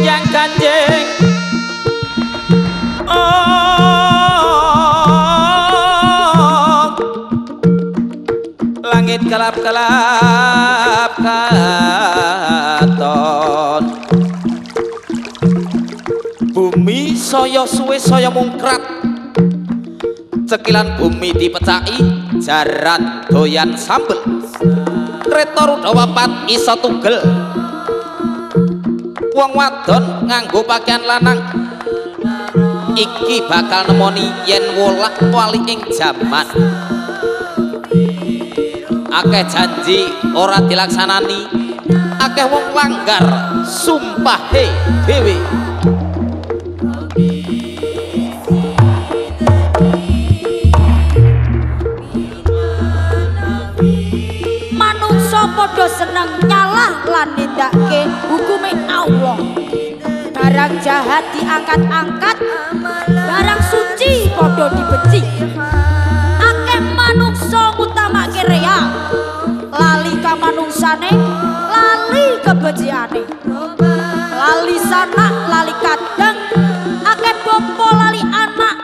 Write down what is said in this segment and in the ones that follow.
yang kanjeng oh. Langit kelap kelap katon. Bumi saya suwe saya mungkrat. Cekilan bumi dipecaki jaran doyan sambel. Kereta rudawa pat iso tugel. Wong wadon nganggo pakaian lanang. Iki bakal nemoni yen wolak wali ing jaman. Akeh janji ora dilaksanani. Akeh wong langgar sumpahe dhewe padha seneng nyalah lan nindakake hukume Allah. Barang jahat diangkat-angkat barang suci padha dibenci. Akeh manungsa ngutamake rea lali ka manungsane lali kebenciane lali sanak lali kadang akeh bapa lali anak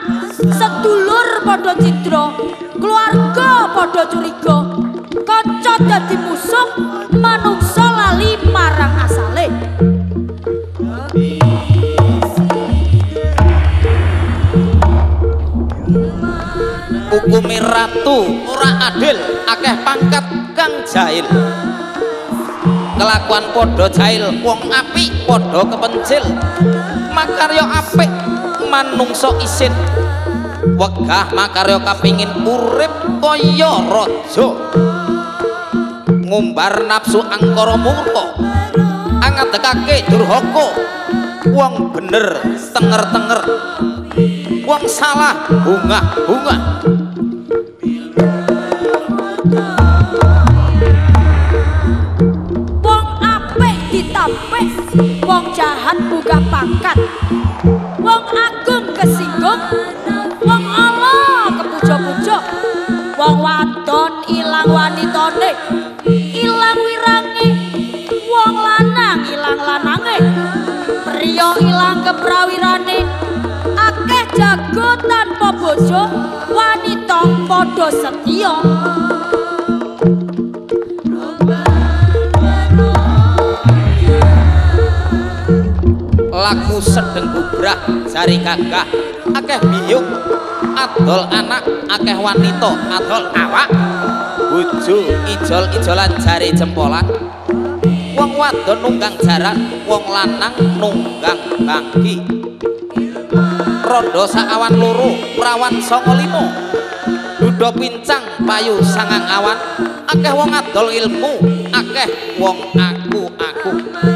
sedulur padha cidra keluarga padha curiga kanca dadi musuh hukume ratu ora adil akeh pangkat kang jahil. Kelakuan padha jahil wong apik padha kepencil. Makarya apik manungsa isin. Wegah makarya kapingin urip kaya raja. Ngumbar nafsu angkara murka. Angadekake durhaka. Wong bener tenger-tenger. Wong salah bungah-bungah ditampik wong jahat buka pangkat wong agung kesinggung. Wong ala kepuja-puja. Wong wadon ilang wanitane ilang wirange. Wong lanang ilang lanange. Priya ilang keprawirane. Akeh jago tanpa bojo wanita padha setya laku sedeng bubrah jari gagah akeh biyung adol anak akeh wanita adol awak bojo ijol-ijolan jari jempolan. Wong wadon nunggang jaran wong lanang nunggang bangki. Rondo saawan loro prawan sanga limo. Duda pincang payu sangang awan. Akeh wong adol ilmu akeh wong aku